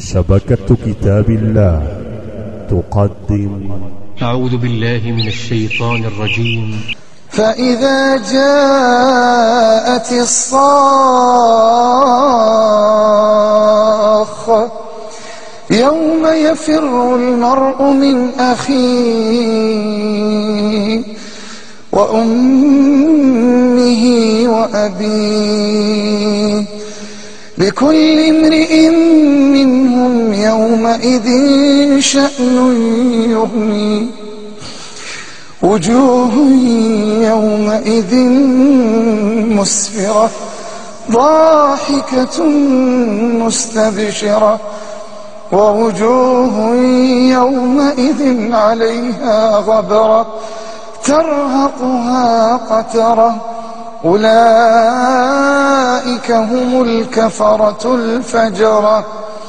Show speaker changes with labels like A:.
A: شبكة كتاب الله تقدم.
B: أعوذ بالله من الشيطان الرجيم.
C: فإذا جاءت الصاخة يوم يفر المرء من أخيه وأمه وأبيه لكل امرئ يومئذ شأن يغنيه وجوه يومئذ مسفرة ضاحكة مستبشرة. ووجوه يومئذ عليها غبرة ترهقها قترة. أولئك هم الكفرة الفجرة.